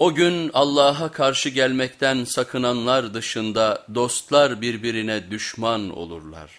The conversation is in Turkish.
O gün Allah'a karşı gelmekten sakınanlar dışında dostlar birbirine düşman olurlar.